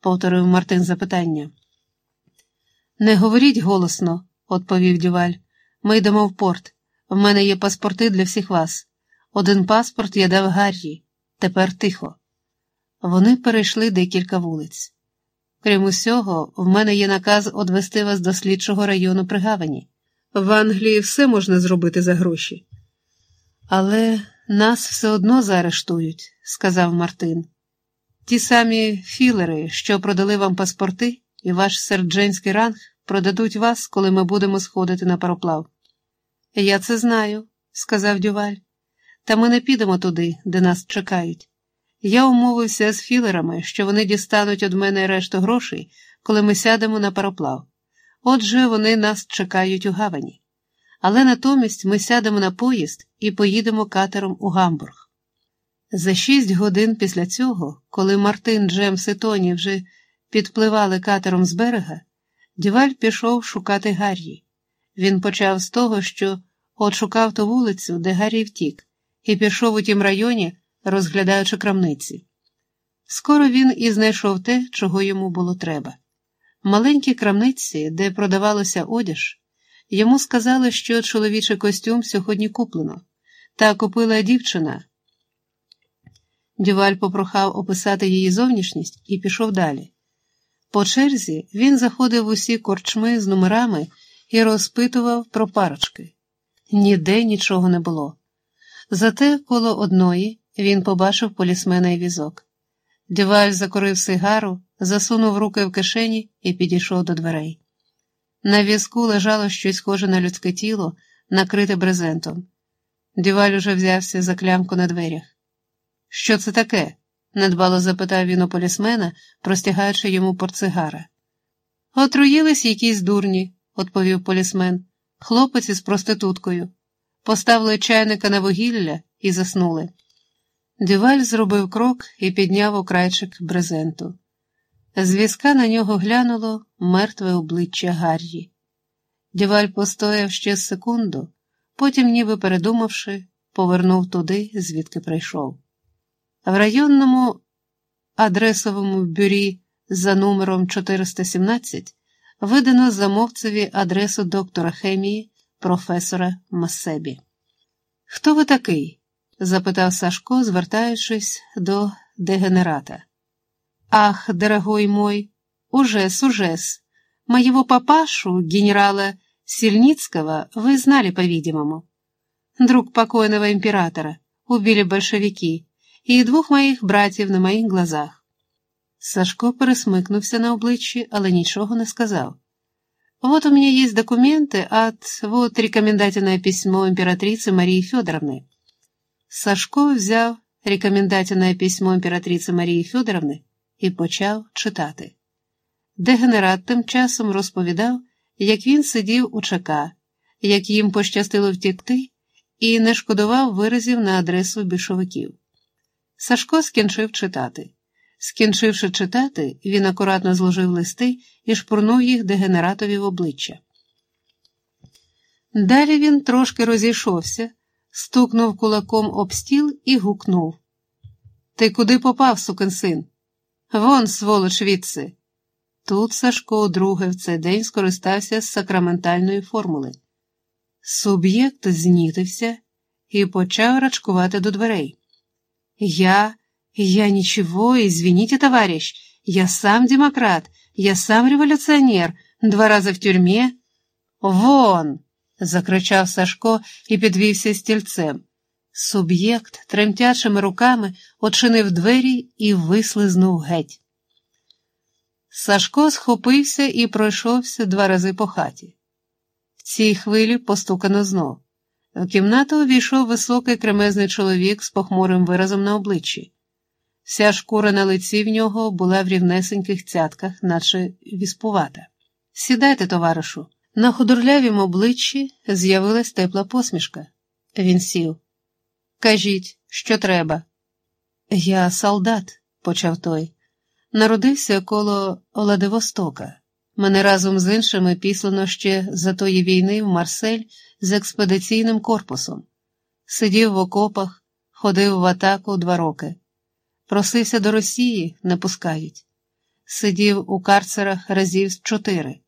повторив Мартин запитання. Не говоріть голосно, відповів Дюваль. Ми йдемо в порт. В мене є паспорти для всіх вас. Один паспорт я дав Гаррі. Тепер тихо. Вони перейшли декілька вулиць. Крім усього, в мене є наказ одвести вас до слідчого району при Гавані. В Англії все можна зробити за гроші. Але нас все одно заарештують, сказав Мартин. Ті самі філери, що продали вам паспорти, і ваш сердженський ранг продадуть вас, коли ми будемо сходити на пароплав. Я це знаю, сказав Дюваль, та ми не підемо туди, де нас чекають. Я умовився з філерами, що вони дістануть від мене решту грошей, коли ми сядемо на пароплав. Отже, вони нас чекають у гавані. Але натомість ми сядемо на поїзд і поїдемо катером у Гамбург. За шість годин після цього, коли Мартин, Джемс і Тоні вже підпливали катером з берега, Дюваль пішов шукати Гаррі. Він почав з того, що от шукав ту вулицю, де Гаррі втік, і пішов у тім районі, розглядаючи крамниці. Скоро він і знайшов те, чого йому було треба. В маленькій крамниці, де продавалося одяж, йому сказали, що чоловічий костюм сьогодні куплено, та купила дівчина. Дюваль попрохав описати її зовнішність і пішов далі. По черзі він заходив в усі корчми з номерами і розпитував про парочки. Ніде нічого не було. Зате коло одної він побачив полісмена і візок. Дюваль закурив сигару, засунув руки в кишені і підійшов до дверей. На візку лежало щось схоже на людське тіло, накрите брезентом. Дюваль уже взявся за клямку на дверях. Що це таке? недбало запитав він у полісмена, простягаючи йому портсигара. Отруїлись якісь дурні, відповів полісмен, хлопець із проституткою. Поставили чайника на вугілля і заснули. Дюваль зробив крок і підняв окрайчик брезенту. З візка на нього глянуло мертве обличчя Гаррі. Дюваль постояв ще секунду, потім, ніби передумавши, повернув туди, звідки прийшов. В районному адресовому бюрі за номером 417 видано замовцеві адресу доктора хемії професора Масебі. Хто ви такий? запитав Сашко, звертаючись до дегенерата. Ах, дорогой мой, ужес, ужес. Моего папашу, генерала Сильницкого, вы знали, по-видимому. Друг покойного императора, убили большевики, і двох моїх братів на моїх глазах. Сашко пересмикнувся на обличчі, але нічого не сказав. Вот у меня есть документы от вот рекомендательное письмо императрицы Марии Федоровны. Сашко взяв рекомендательне письмо імператриці Марії Федоровни і почав читати. Дегенерат тим часом розповідав, як він сидів у ЧК, як їм пощастило втікти, і не шкодував виразів на адресу більшовиків. Сашко скінчив читати. Скінчивши читати, він акуратно зложив листи і шпурнув їх дегенератові в обличчя. Далі він трошки розійшовся, стукнув кулаком об стіл і гукнув. Ти куди попав, сукин син? Вон, сволоч, відси. Тут Сашко друге в цей день скористався з сакраментальної формули. Суб'єкт знітився і почав рачкувати до дверей. Я, я ничего, извините, товарищ, я сам демократ, я сам революционер, два рази в тюрьме. Вон! закричав Сашко і підвівся стільцем. Суб'єкт тремтячими руками очинив двері і вислизнув геть. Сашко схопився і пройшовся два рази по хаті. В цій хвилі постукано знов. В кімнату увійшов високий кремезний чоловік з похмурим виразом на обличчі. Вся шкура на лиці в нього була в рівнесеньких цятках, наче віспувата. Сідайте, товаришу. На худорлявім обличчі з'явилась тепла посмішка. Він сів. Кажіть, що треба? Я солдат, почав той. Народився коло Оладивостока. Мене разом з іншими післано ще за тої війни в Марсель з експедиційним корпусом. Сидів в окопах, ходив в атаку два роки. Просився до Росії, не пускають. сидів у карцерах разів чотири.